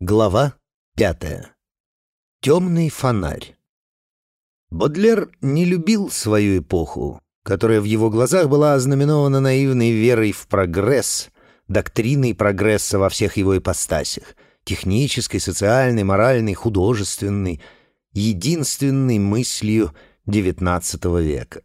Глава пятая. Темный фонарь. Бодлер не любил свою эпоху, которая в его глазах была ознаменована наивной верой в прогресс, доктриной прогресса во всех его ипостасях — технической, социальной, моральной, художественной, единственной мыслью XIX века.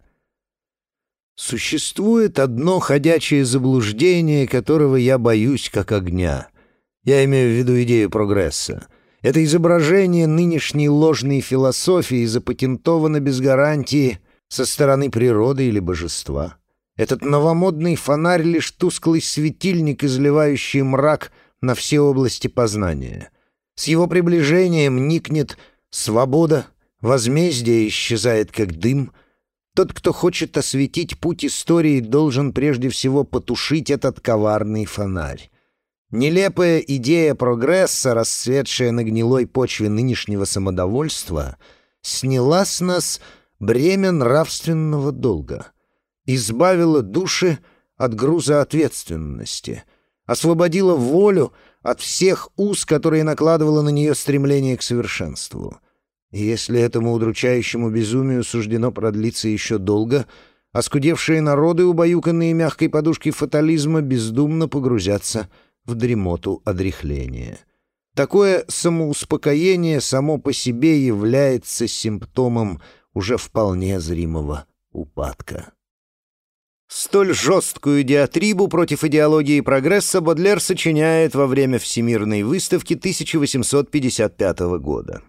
Существует одно ходячее заблуждение, которого я боюсь как огня — я имею в виду идею прогресса. Это изображение нынешней ложной философии запатентовано без гарантии со стороны природы или божества. Этот новомодный фонарь — лишь тусклый светильник, изливающий мрак на все области познания. С его приближением никнет свобода, возмездие исчезает как дым. Тот, кто хочет осветить путь истории, должен прежде всего потушить этот коварный фонарь. Нелепая идея прогресса, расцветшая на гнилой почве нынешнего самодовольства, сняла с нас бремя нравственного долга, избавила души от груза ответственности, освободила волю от всех уз, которые накладывало на нее стремление к совершенству. И если этому удручающему безумию суждено продлиться еще долго, оскудевшие народы, убаюканные мягкой подушкой фатализма, бездумно погрузятся в дремоту одряхления. Такое самоуспокоение само по себе является симптомом уже вполне зримого упадка. Столь жесткую диатрибу против идеологии прогресса Бодлер сочиняет во время Всемирной выставки 1855 года.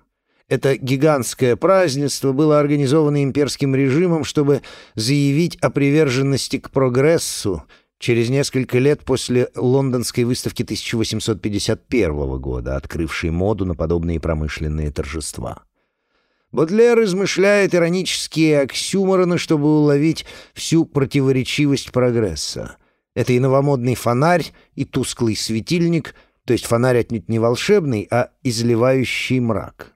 Это гигантское празднество было организовано имперским режимом, чтобы заявить о приверженности к прогрессу через несколько лет после лондонской выставки 1851 года, открывшей моду на подобные промышленные торжества. Бодлер измышляет иронические оксюмороны, чтобы уловить всю противоречивость прогресса. Это и новомодный фонарь, и тусклый светильник, то есть фонарь отнюдь не волшебный, а изливающий мрак.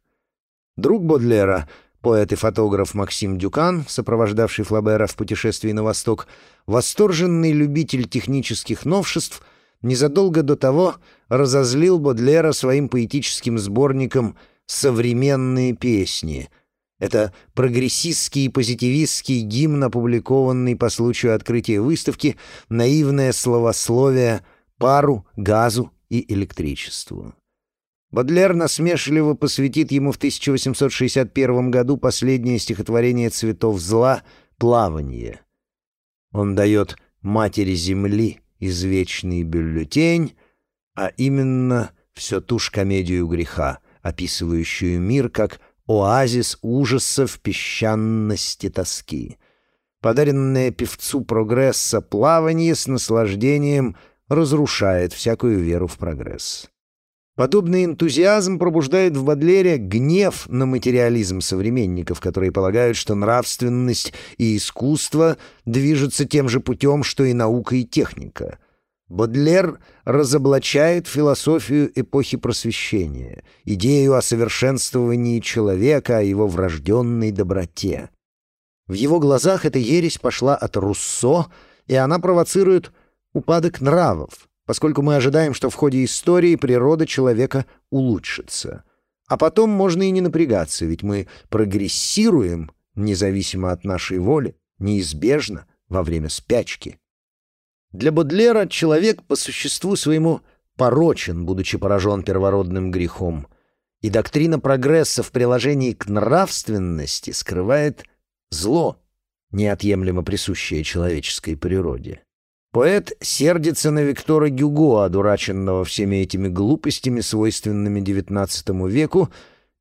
Друг Бодлера — Поэт и фотограф Максим Дюкан, сопровождавший Флабера в путешествии на восток, восторженный любитель технических новшеств, незадолго до того разозлил Бодлера своим поэтическим сборником «Современные песни». Это прогрессистский и позитивистский гимн, опубликованный по случаю открытия выставки «Наивное словословие пару, газу и электричеству». Бодлер насмешливо посвятит ему в 1861 году последнее стихотворение «Цветов зла» «Плавание». Он дает матери земли извечный бюллетень, а именно все ту комедию греха, описывающую мир как оазис ужасов песчаности тоски. Подаренное певцу прогресса плавание с наслаждением разрушает всякую веру в прогресс. Подобный энтузиазм пробуждает в Бадлере гнев на материализм современников, которые полагают, что нравственность и искусство движутся тем же путем, что и наука и техника. Бодлер разоблачает философию эпохи просвещения, идею о совершенствовании человека, о его врожденной доброте. В его глазах эта ересь пошла от Руссо, и она провоцирует упадок нравов, поскольку мы ожидаем, что в ходе истории природа человека улучшится. А потом можно и не напрягаться, ведь мы прогрессируем, независимо от нашей воли, неизбежно во время спячки. Для Бодлера человек по существу своему порочен, будучи поражен первородным грехом, и доктрина прогресса в приложении к нравственности скрывает зло, неотъемлемо присущее человеческой природе. Поэт сердится на Виктора Гюго, одураченного всеми этими глупостями, свойственными XIX веку,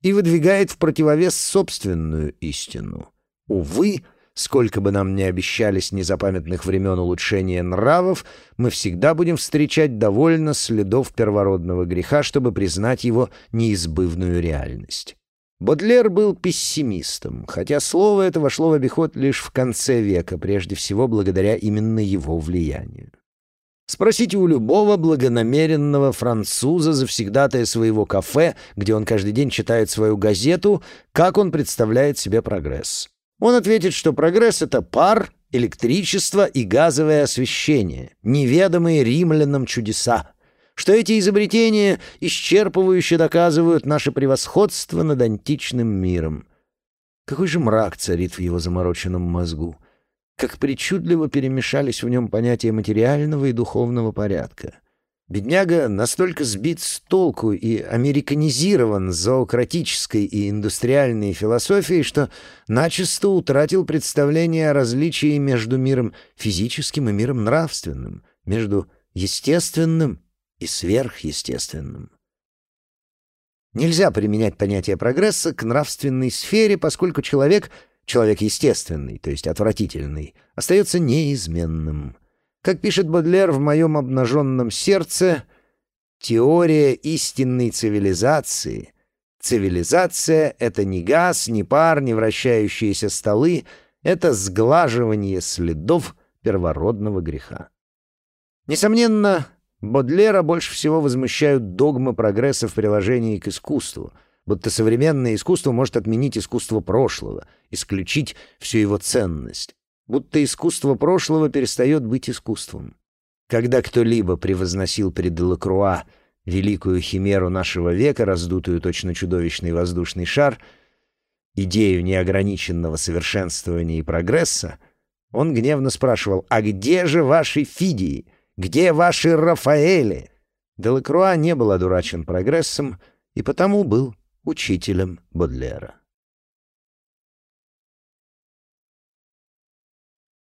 и выдвигает в противовес собственную истину. Увы, сколько бы нам ни обещали с незапамятных времен улучшения нравов, мы всегда будем встречать довольно следов первородного греха, чтобы признать его неизбывную реальность. Бодлер был пессимистом, хотя слово это вошло в обиход лишь в конце века, прежде всего благодаря именно его влиянию. Спросите у любого благонамеренного француза, завсегдатая своего кафе, где он каждый день читает свою газету, как он представляет себе прогресс. Он ответит, что прогресс — это пар, электричество и газовое освещение, неведомые римлянам чудеса. Что эти изобретения исчерпывающе доказывают наше превосходство над античным миром. Какой же мрак царит в его замороченном мозгу! Как причудливо перемешались в нем понятия материального и духовного порядка! Бедняга настолько сбит с толку и американизирован зоократической и индустриальной философией, что начисто утратил представление о различии между миром физическим и миром нравственным, между естественным и сверхъестественным. Нельзя применять понятие прогресса к нравственной сфере, поскольку человек, человек естественный, то есть отвратительный, остается неизменным. Как пишет Бодлер в моем обнаженном сердце, теория истинной цивилизации. Цивилизация — это не газ, не пар, не вращающиеся столы, это сглаживание следов первородного греха. Несомненно, Бодлера больше всего возмущают догмы прогресса в приложении к искусству, будто современное искусство может отменить искусство прошлого, исключить всю его ценность, будто искусство прошлого перестает быть искусством. Когда кто-либо превозносил перед Делакруа великую химеру нашего века, раздутую точно чудовищный воздушный шар, идею неограниченного совершенствования и прогресса, он гневно спрашивал «А где же ваши Фидии?» Где ваши Рафаэли?» Делакруа не был одурачен прогрессом и потому был учителем Бодлера.